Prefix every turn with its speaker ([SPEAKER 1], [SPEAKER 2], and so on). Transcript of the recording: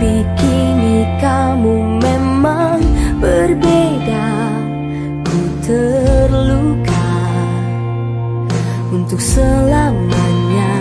[SPEAKER 1] Tapi kini kamu memang berbeda. Ku terluka untuk selamanya.